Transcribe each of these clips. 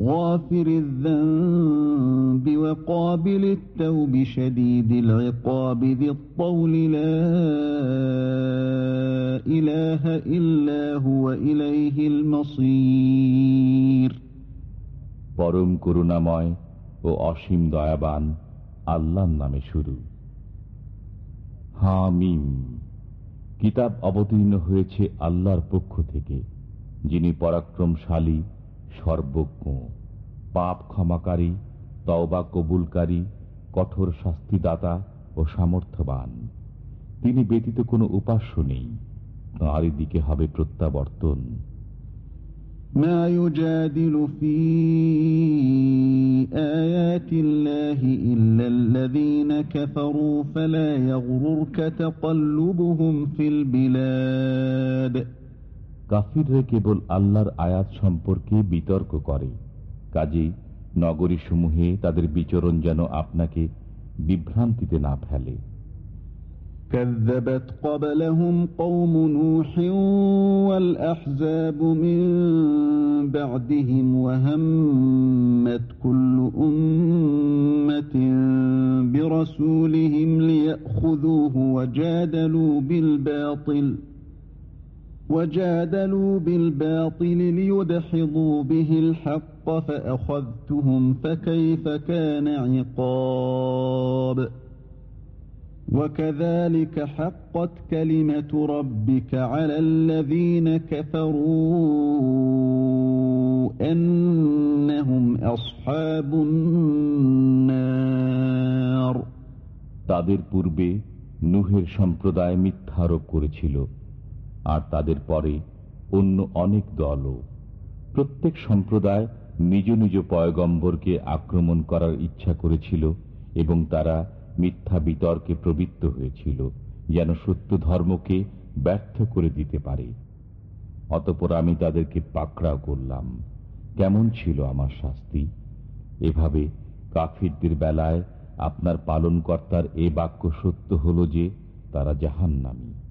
غافر الذنب وقابل التوب شديد العقاب ذي الطول لا إله إلا هو إليه المصير পরম করুণাময় ও অসীম দয়াবান আল্লাহর নামে শুরু হামিম কিতাব অবতীর্ণ হয়েছে আল্লাহর পক্ষ থেকে যিনি পরাক্রমশালী সর্বজ্ঞ পাপ ক্ষমাকারী তওবা কবুলকারী কঠোর শাস্তিদাতা ও সামর্থ্যবান তিনি ব্যতীত কোনো উপাস্য নেই তাঁরই দিকে হবে প্রত্যাবর্তন ما يجادل في آيات الله إلا الذين كفروا فلا يغررك تقلبهم في البلاد কাফিররা কেবল আল্লাহর আয়াত সম্পর্কে বিতর্ক করে কাজেই নগরী সমূহে তাদের বিচরণ যেন আপনাকে বিভ্রান্তিতে না ফেলে كذبت قبلهم قوم نوح والأحزاب من بعدهم وهمت كل أمة برسولهم ليأخذوه وجادلوا بالباطل وجادلوا بالباطل ليدحضوا به الحق فأخذتهم فكيف كان عقاب وكذلك حقت كلمة ربك على الذين كفروا أنهم أصحاب النار তাদের পূর্বে নুহের সম্প্রদায় মিথ্যারোপ করেছিল আর তাদের পরে অন্য অনেক দলও। প্রত্যেক সম্প্রদায় নিজ নিজ পয়গম্বরকে আক্রমণ করার ইচ্ছা করেছিল এবং তারা মিথ্যা বিতর্কে প্রবৃত্ত হয়েছিল, যেন সত্য ধর্মকে ব্যর্থ করে দিতে পারে। অতপর আমি তাদেরকে পাকড়াও করলাম। কেমন ছিল আমার শাস্তি? এভাবে কাফিরদের বেলায় আপনার পালনকর্তার এ বাক্য সত্য হল যে, তারা জাহান্নামী।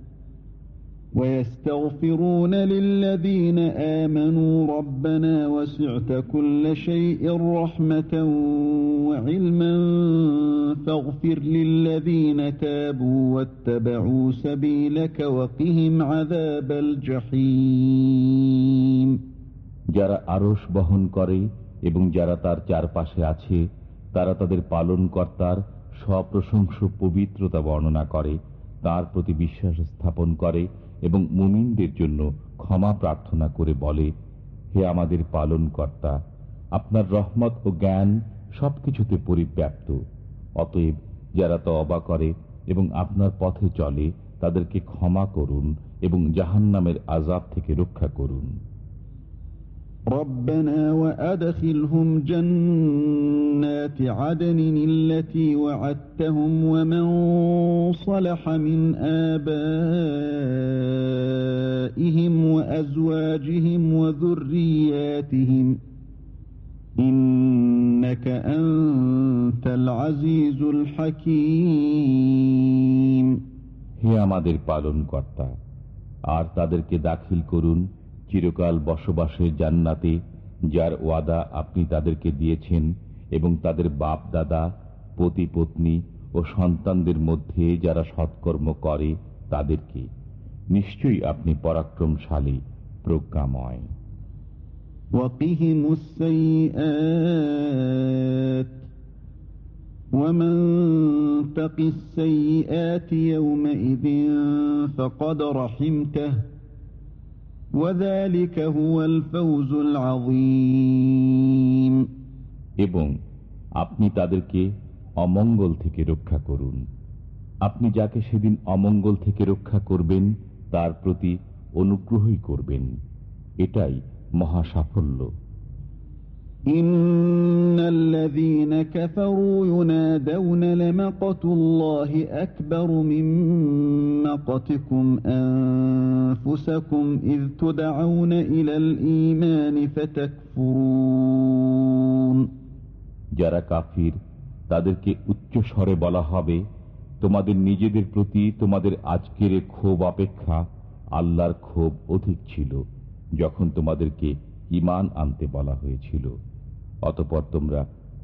ويستغفرون للذين آمنوا ربنا وسعت كل شيء رحمة وعلما فاغفر للذين تابوا واتبعوا سبيلك وقهم عذاب الجحيم যারা আরস বহন করে এবং যারা তার চারপাশে আছে তারা তাদের পালন কর্তার সপ্রশংস পবিত্রতা বর্ণনা করে তার প্রতি বিশ্বাস স্থাপন করে এবং মুমিনদের জন্য ক্ষমা প্রার্থনা করে বলে, হে আমাদের পালন কর্তা আপনার রহমত ও জ্ঞান সবকিছুতে পরিব্যাপ্ত। অতএব যারা তো অবা করে এবং আপনার পথে চলে, তাদেরকে ক্ষমা করুন এবং জাহান্নামের আজাব থেকে রক্ষা করুন। ربنا وأدخلهم جنات عدن التي وعدتهم ومن صلح من آبائهم وأزواجهم وذرياتهم إنك أنت العزيز الحكيم হে আমাদের পালন কর্তা আর তাদেরকে দাখিল করুন চিরকাল বসবাসের জান্নাতে যার ওয়াদা আপনি তাদেরকে দিয়েছেন এবং তাদের বাপ দাদা পতি পত্নী ও সন্তানদের মধ্যে যারা সৎকর্ম করে তাদেরকে নিশ্চয়ই আপনি পরাক্রমশালী প্রজ্ঞাময় وقهم السيئات ومن تق السيئات يومئذ فقد رحمته এবং আপনি তাদেরকে অমঙ্গল থেকে রক্ষা করুন। আপনি যাকে সেদিন অমঙ্গল থেকে রক্ষা করবেন তার প্রতি অনুগ্রহই করবেন। এটাই মহা সাফল্য إن الذين كفروا ينادون لمقت الله أكبر من مقتكم أنفسكم إذ تدعون إلى الإيمان فتكفرون যারা কাফির তাদেরকে উচ্চ স্বরে বলা হবে তোমাদের নিজেদের প্রতি তোমাদের আজকের এ ক্ষোভ অপেক্ষা আল্লাহর ক্ষোভ অধিক ছিল যখন তোমাদেরকে ইমান আনতে বলা হয়েছিল অতপর তোমরা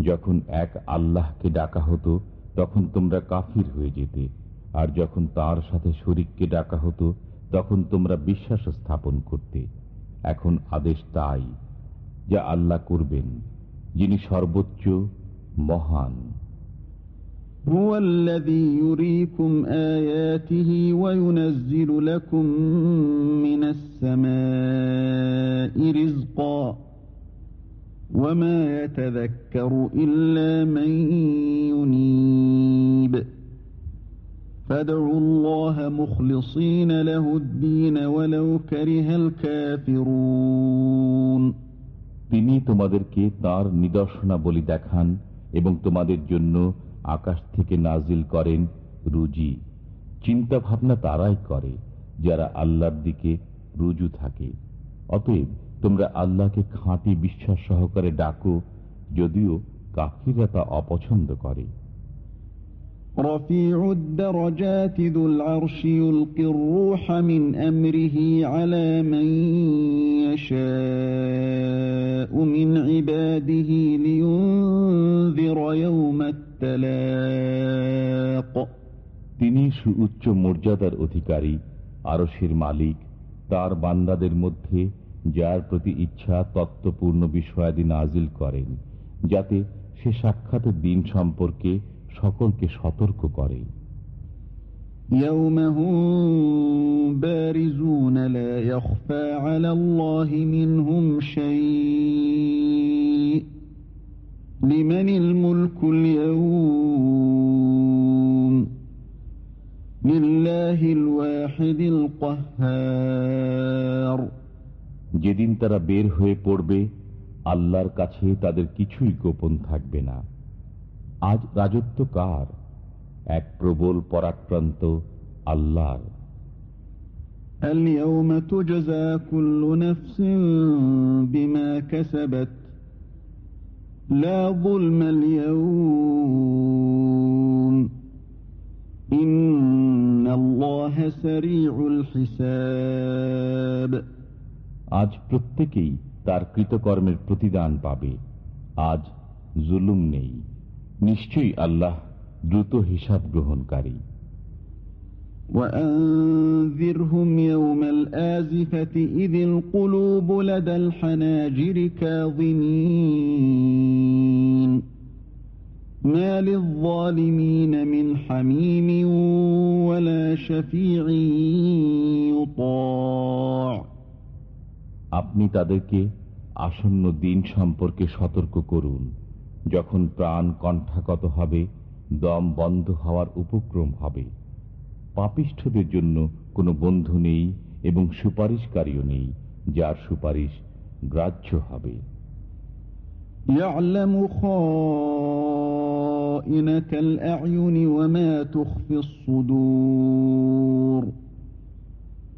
যখন এক আল্লাহকে ডাকা হতো তখন তোমরা কাফির হয়ে যেতে আর যখন তার সাথে শরিককে ডাকা হতো তখন তোমরা বিশ্বাস স্থাপন করতে এখন আদেশ তাই যা আল্লাহ করবেন যিনি সর্বোচ্চ মহান هو الذي يريكم آياته وينزل لكم من السماء তিনি তোমাদেরকে তার নিদর্শনাবলী দেখান এবং তোমাদের জন্য আকাশ থেকে নাজিল করেন রুজি। চিন্তা ভাবনা তারাই করে যারা আল্লাহর দিকে রুজু থাকে। অতএব তোমরা আল্লাহকে খাঁটি বিশ্বাস সহকারে ডাকো যদিও কাফিরা তা অপছন্দ করে رفيع الدرجات ذو العرش يلقي الروح من أمره على من يشاء من عباده لينذر يوم التلاق তিনি সুউচ্চ মর্যাদার অধিকারী আরসের মালিক তার বান্দাদের মধ্যে যার প্রতি ইচ্ছা তত্ত্বপূর্ণ বিষয়াদি নাজিল করেন, যাতে সে সাক্ষাৎ দিন সম্পর্কে সকলকে সতর্ক করে। লিমানিল মুলকুল লিল্লাহিল ওয়াহিদিল কাহ্হার যেদিন তারা বের হয়ে পড়বে আল্লাহর কাছে তাদের কিছুই গোপন থাকবে না আজ রাজত্ব কার এক প্রবল পরাক্রান্ত আল্লাহর اليوم تجزى كل نفس بما كسبت لا ظلم اليوم إن الله سريع الحساب আজ প্রত্যেকেই তার কৃতকর্মের প্রতিদান পাবে আজ জুলুম নেই নিশ্চয়ই আল্লাহ দ্রুত হিসাব গ্রহণকারী وأنذرهم يوم الآزفة إذ القلوب لدى الحناجر كاظمين ما للظالمين من حميم ولا شفيع يطاع আপনি তাদেরকে আসন্ন দিন সম্পর্কে সতর্ক করুন যখন প্রাণ কণ্ঠাগত হবে দম বন্ধ হওয়ার উপক্রম হবে পাপিষ্ঠদের জন্য কোনো বন্ধু নেই এবং সুপারিশকারীও নেই যার সুপারিশ গ্রাহ্য হবে يعلم خائنة الأعين وما تخفي الصدور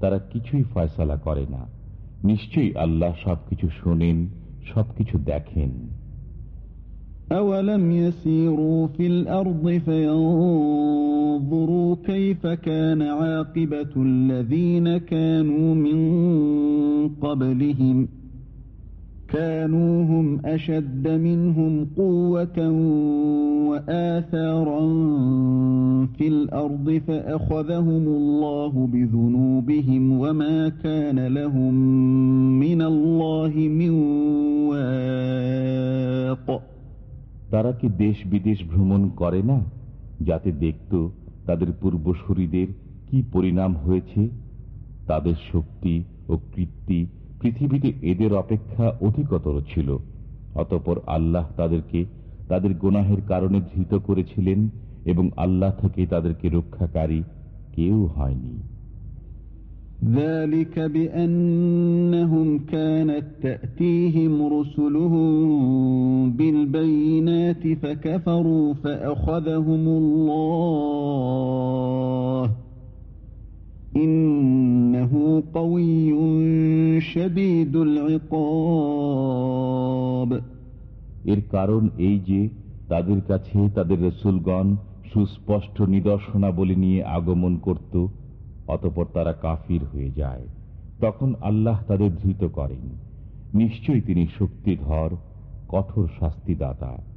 তারা কিছুই ফয়সালা করে না নিশ্চয়ই আল্লাহ সবকিছু শোনেন সবকিছু দেখেন أولم يسيروا في الأرض فينظروا كيف كان عاقبة الذين كانوا من قبلهم ؟ كانوا هم أشد منهم قوة وآثارا في الأرض فأخذهم الله بذنوبهم وما كان لهم من الله من واق তারা কি দেশ বিদেশ ভ্রমণ করে না যাতে দেখত তাদের পূর্বসূরীদের কি পরিণাম হয়েছে তাদের শক্তি ও কৃত্তি পৃথিবীতে এদের অপেক্ষা অধিকতর ছিল অতপর আল্লাহ তাদেরকে তাদের গোনাহের কারণে ধৃত করেছিলেন এবং আল্লাহ থেকে তাদেরকে রক্ষাকারী কেউ হয়নি ذلك بأنهم كانت تأتيهم رسلهم بالبينات فكفروا فأخذهم الله এর কারণ এই যে, তাদের কাছে তাদের রসুলগণ সুস্পষ্ট নিদর্শনাবলী নিয়ে আগমন করত, অতপর তারা কাফির হয়ে যায়। তখন আল্লাহ তাদের ধৃত করেন। নিশ্চয়ই তিনি শক্তিধর, কঠোর শাস্তিদাতা।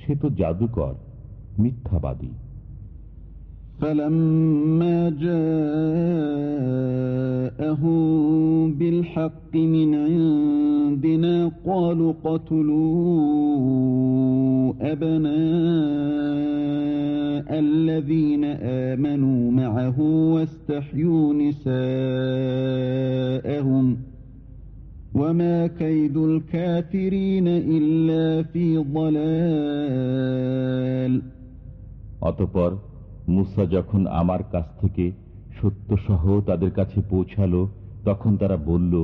সে তো জাদুকর মিথ্যাবাদী فلما جاءهم بالحق من عندنا قالوا قتلوا অতপর মুসা যখন আমার কাছ থেকে সত্য সহ তাদের কাছে পৌঁছালো তখন তারা বলল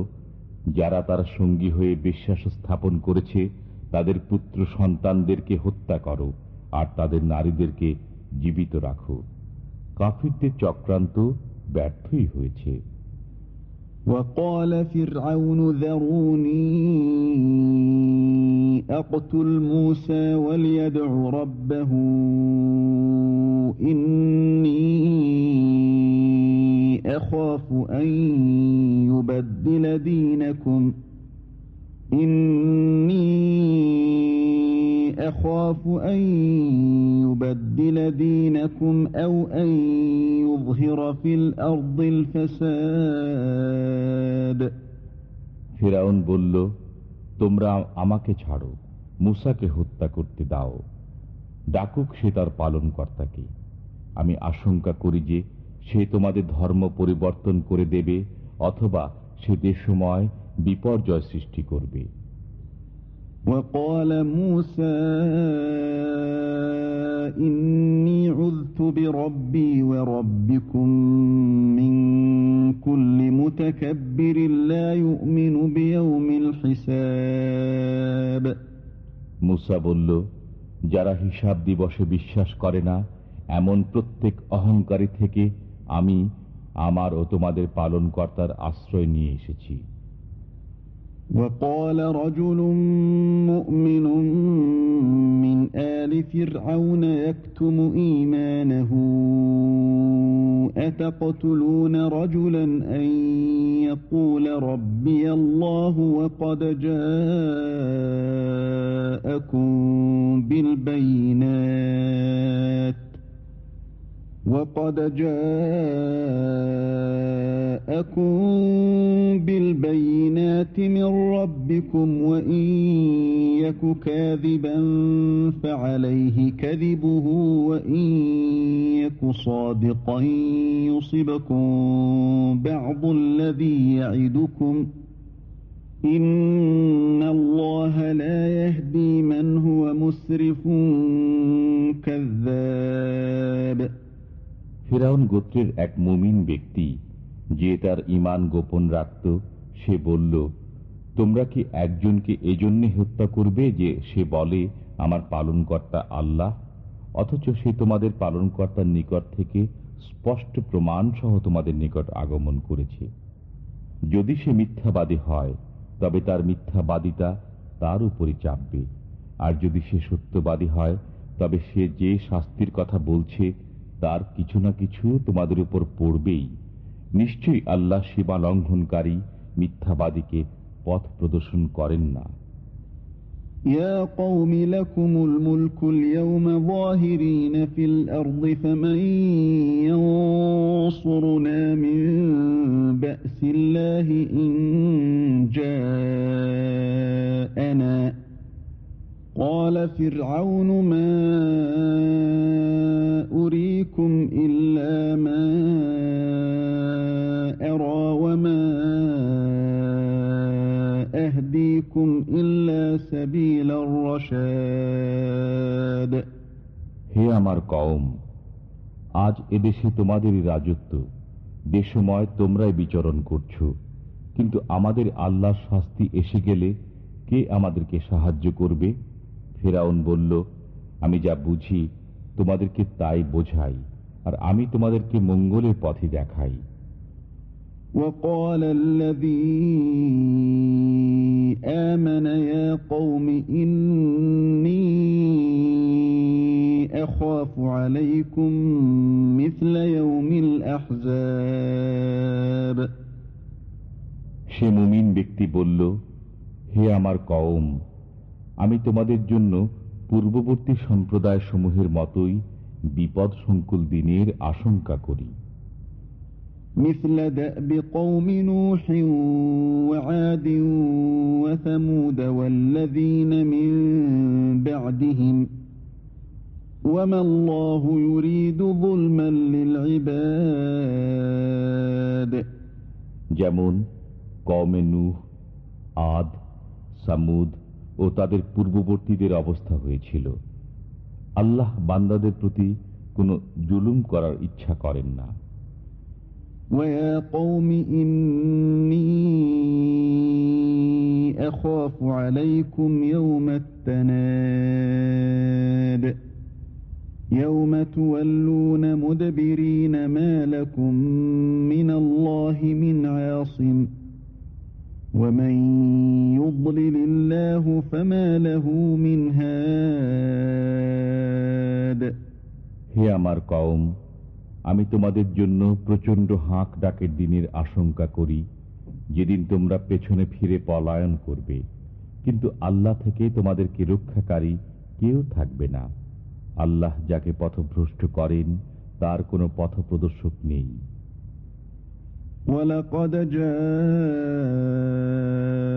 যারা তারা সঙ্গী হয়ে বিশ্বাস স্থাপন করেছে তাদের পুত্র সন্তানদেরকে হত্যা করো আর তাদের নারীদেরকে জীবিত রাখো কাফিরদের চক্রান্ত ব্যর্থই হয়েছে وقال فرعون ذروني أقتل موسى وليدع ربه. إني أخاف أن يبدل دينكم. إني أخاف أن يبدل دينكم أو أن يظهر في الأرض الفساد. فرعون بلو তোমরা আমাকে ছাড়ো, মুসাকে হত্যা করতে দাও। ডাকুক সে তার পালন কর্তাকে আমি আশঙ্কা করি যে সে তোমাদের ধর্ম পরিবর্তন করে দেবে অথবা সে দেশময় বিপর্যয় সৃষ্টি করবে। وقال موسى إني عذت بربي وربكم من كل متكبر لا يؤمن بيوم الحساب মুসা বলল যারা হিসাব দিবসে বিশ্বাস করে না এমন প্রত্যেক অহংকারী থেকে আমি আমার ও তোমাদের পালনকর্তার আশ্রয় নিয়ে এসেছি وقال رجل مؤمن من آل فرعون يكتم إيمانه أتقتلون رجلا أن يقول ربي الله وقد جاءكم بالبينات وقد جاءكم بالبينات. من ربكم وإن يك كاذبا فعليه كذبه وإن يك صادقا يصبكم بعض الذي يعدكم إن الله لا يهدي من هو مسرف كذاب ফেরাউন গোত্রের এক মুমিন ব্যক্তি যে তার ইমান গোপন রাখত সে বলল, তোমরা কি একজনকে এজন্যে হত্যা করবে যে সে বলে, আমার পালনকর্তা আল্লাহ? অথচ সে তোমাদের পালনকর্তার নিকট থেকে স্পষ্ট প্রমাণ সহ তোমাদের নিকট আগমন করেছে। যদি সে মিথ্যাবাদী হয়, তবে তার মিথ্যাবাদিতা তার উপরই চাপবে। আর যদি সে সত্যবাদী হয়, তবে সে যে শাস্তির কথা বলছে, তার কিছু না কিছু তোমাদের উপর পড়বেই। নিশ্চয়ই আল্লাহ সীমা লঙ্ঘনকারী মিথ্যাবাদীকে পথ প্রদর্শন করেন না يا قوم لكم الملك اليوم ظاهرين في الأرض فمن ينصرنا من بأس الله إن جاءنا قال فرعون ما أريكم إلا ما أهديكم إلا سبيل الرشاد হে আমার কওম আজ এদেশে তোমাদেরই রাজত্ব দেশময় তোমরাই বিচরণ করছো কিন্তু আমাদের আল্লাহর শাস্তি এসে গেলে কে আমাদেরকে সাহায্য করবে ফেরাউন বলল আমি যা বুঝি তোমাদেরকে তাই বোঝাই আর আমি তোমাদেরকে মঙ্গলের পথে দেখাই وقال الذي آمن يا قوم إني أخاف عليكم مثل يوم الأحزاب সে মুমিন ব্যক্তি বলল হে আমার কওম আমি তোমাদের জন্য পূর্ববর্তী সম্প্রদায় সমূহের মতোই বিপদ সংকুল দিনের আশঙ্কা করি مثل دأب قوم نوح وعاد وثمود والذين من بعدهم وما الله يريد ظلما للعباد যেমন কমে নূহ আদ সামুদ ও তাদের পূর্ববর্তীদের অবস্থা হয়েছিল আল্লাহ বান্দাদের প্রতি কোনো জুলুম করার ইচ্ছা করেন না ويا قوم إني أخاف عليكم يوم التناد يوم تولون مدبرين ما لكم من الله من عاصم ومن يضلل الله فما له من هاد هي أمر قوم আমি তোমাদের জন্য প্রচণ্ড হাঁক ডাকের দিনের আশঙ্কা করি যেদিন তোমরা পেছনে ফিরে পলায়ন করবে কিন্তু আল্লাহ থেকে তোমাদেরকে রক্ষাকারী কেউ থাকবে না আল্লাহ যাকে পথভ্রষ্ট করেন তার কোনো পথপ্রদর্শক নেই ولقد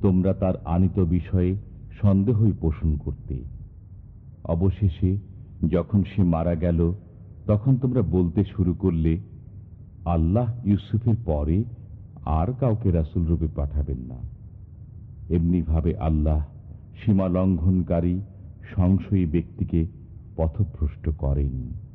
তোমরা তার আনিত বিষয়ে সন্দেহই পোষণ করতে। অবশেষে যখন সে মারা গেল, তখন তোমরা বলতে শুরু করলে, আল্লাহ ইউসুফের পরে আর কাউকে রাসুল রূপে পাঠাবেন না। এমনিভাবে আল্লাহ সীমা লঙ্ঘনকারী সংশয়ী ব্যক্তিকে পথভ্রষ্ট করেন।